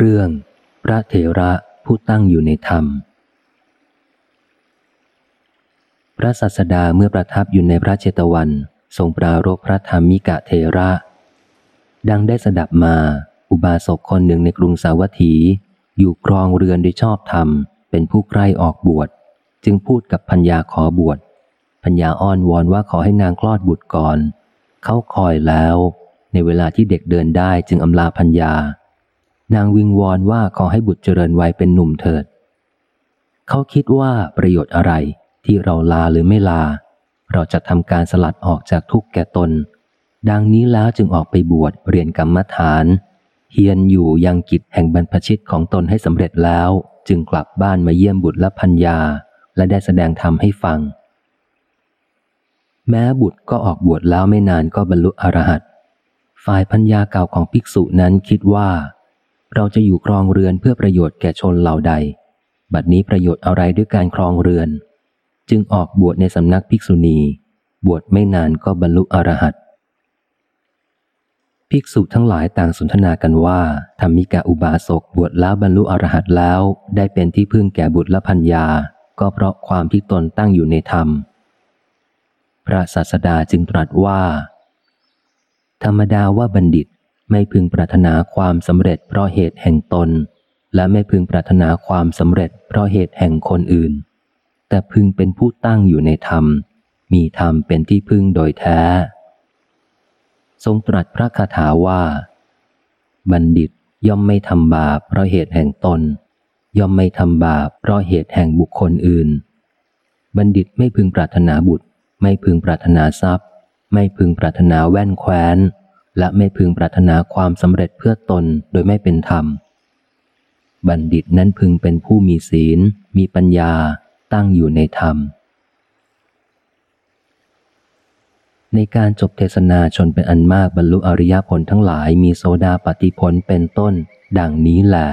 เรื่อง พระเถระผู้ตั้งอยู่ในธรรม พระสัสดาเมื่อประทับอยู่ในพระเจตวัน ทรงปรารบพระธรรมิกะเทระ ดังได้สดับมา อุบาสกคนหนึ่งในกรุงสาวัตถี อยู่ครองเรือนโดยชอบธรรม เป็นผู้ใกล้ออกบวช จึงพูดกับพัญญาขอบวชพัญญาอ้อนวอนว่าขอให้นางคลอดบุตรก่อน เขาคอยแล้ว ในเวลาที่เด็กเดินได้จึงอำลาพัญญา นางวิงวอนว่าขอให้บุตรเจริญวัยเป็นหนุ่มเถิด เขาคิดว่าประโยชน์อะไรที่เราลาหรือไม่ลา เราจะทำการสลัดออกจากทุกข์แก่ตน ดังนี้แล้วจึงออกไปบวชเรียนกรรมฐานเฮียนอยู่ยังกิจแห่งบรรพชิตของตนให้สำเร็จแล้ว จึงกลับบ้านมาเยี่ยมบุตรและพัญญา และได้แสดงธรรมให้ฟัง แม้บุตรก็ออกบวชแล้วไม่นานก็บรรลุอรหัตฝ่ายพัญญาเก่าของภิกษุนั้นคิดว่า เราจะอยู่ครองเรือนเพื่อประโยชน์แก่ชนเหล่าใด บัดนี้ประโยชน์อะไรด้วยการครองเรือน จึงออกบวชในสำนักภิกษุณี บวชไม่นานก็บรรลุอรหัตภิกษุทั้งหลายต่างสนทนากันว่าธรรมิกาอุบาสกบวชแล้วบรรลุอรหัตแล้ว ได้เป็นที่พึ่งแก่บุตรและพัญญา ก็เพราะความที่ตนตั้งอยู่ในธรรม พระศาสดาจึงตรัสว่า ธรรมดาว่าบัณฑิต ไม่พึงปรารถนาความสำเร็จเพราะเหตุแห่งตน และไม่พึงปรารถนาความสำเร็จเพราะเหตุแห่งคนอื่น แต่พึงเป็นผู้ตั้งอยู่ในธรรม มีธรรมเป็นที่พึ่งโดยแท้ ทรงตรัสพระคาถาว่า บัณฑิตย่อมไม่ทำบาปเพราะเหตุแห่งตน ย่อมไม่ทำบาปเพราะเหตุแห่งบุคคลอื่น บัณฑิตไม่พึงปรารถนาบุตร ไม่พึงปรารถนาทรัพย์ ไม่พึงปรารถนาแว่นแคว้น และไม่พึงปรารถนาความสำเร็จเพื่อตนโดยไม่เป็นธรรม บัณฑิตนั้นพึงเป็นผู้มีศีล มีปัญญาตั้งอยู่ในธรรม ในการจบเทศนาชนเป็นอันมากบรรลุอริยผลทั้งหลายมีโซดาปฏิพลเป็นต้น ดังนี้แหละ